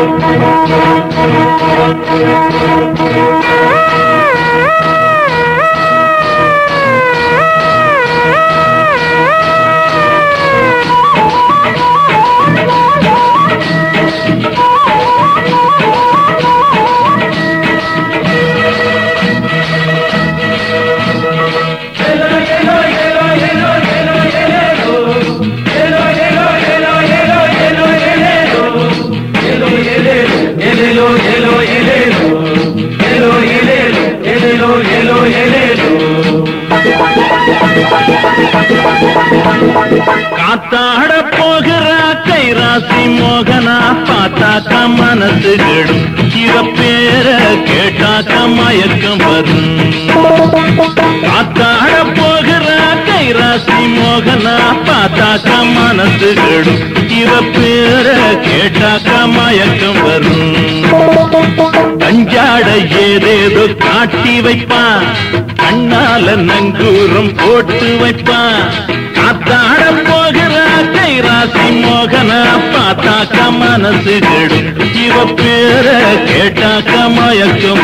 Thank you. காத்தாட போகிறா கைராசி மோகனா பார்த்தாக்க மனசுகளும் இவ பேர கேட்டாக்க மயக்கம் வரும். காத்தாட போகிறா கைராசி மோகனா பார்த்தாக்க மனசுகளும் இவ பேர கேட்டாக்க மயக்கம் வரும். கஞ்சாட ஏதேதோ காட்டி வைப்பான். கண்ணால நங்கூரம் போட்டு வைப்பான். காத்தாட கைராசி மோகன பார்த்தாக்க மனசு கெடும். ஜீவ பேர கேட்டாக்க மயக்கம்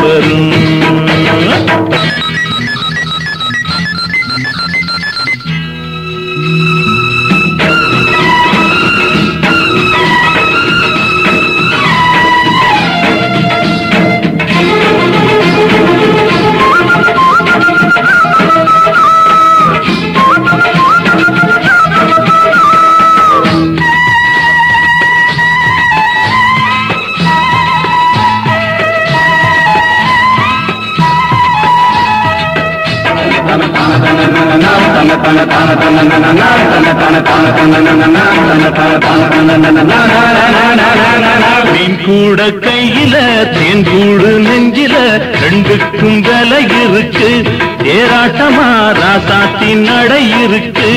மீன் கூட கையில தேன் கூடு நெஞ்சில ரெண்டுக்கும் விலை இருக்கு. தேராட்டமா ராசாத்தி நடை இருக்கு.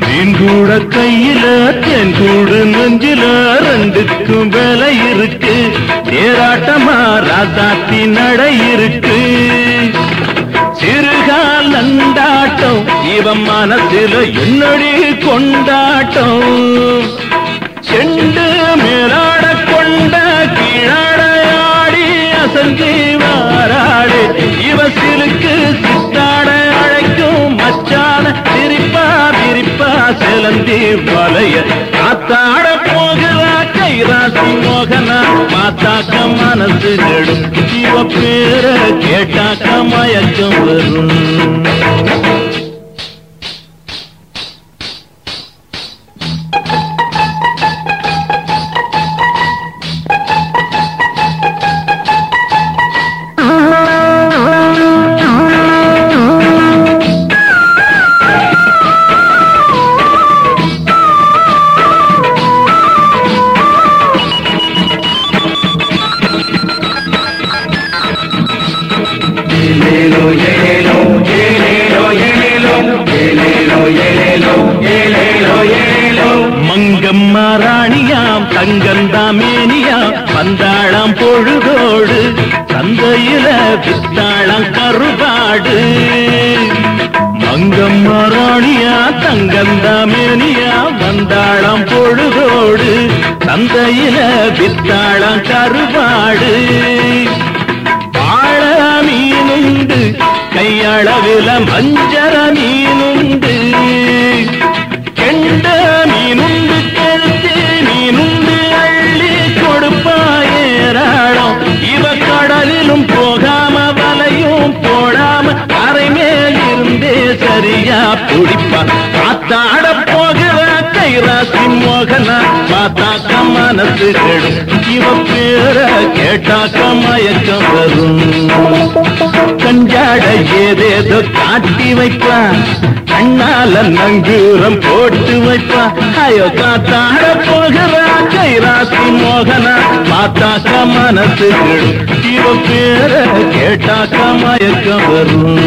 மீன் கூட கையில தேன் கூடு நெஞ்சில ரெண்டுக்கும் விலை இருக்கு. தேராட்டமா ராசாத்தி நடை இருக்கு. சிறுகால் நண்டாட்டம் இவன் மனசில என்னடி கொண்டாட்டம்? மோகனா மாத்தாக்க மனசு கெடும். இவ பேர கேட்டாக்க மயக்கம் வரும். அம்மா ராணியாம் தங்கந்தாமேனியாம் வந்தாளாம் பொழுதோடு சந்தையில வித்தாளாம் கருபாடு மங்கம்மா ராணியா தங்கந்தாமேனியா வந்தாளாம் பொழுதோடு சந்தையில வித்தாளாம் கருபாடு வாழ மீனுண்டு கையளவில மஞ்ச சரியா பிடிப்பா காத்தாட போகிற கைராசி மோகனா பார்த்தாக்க மனசு கெடும் இவ பேர கேட்டாக்க மயக்கம் வரும். கஞ்சாட ஏதேதோ காட்டி வைப்பா கண்ணால நங்கூரம் போட்டு வைப்பா ஐயோ காத்தாட போகிறா கைராசி மோகனா பார்த்தாக்க மனசு கெடும் இவ பேர கேட்டாக்க மயக்கம் வரும்.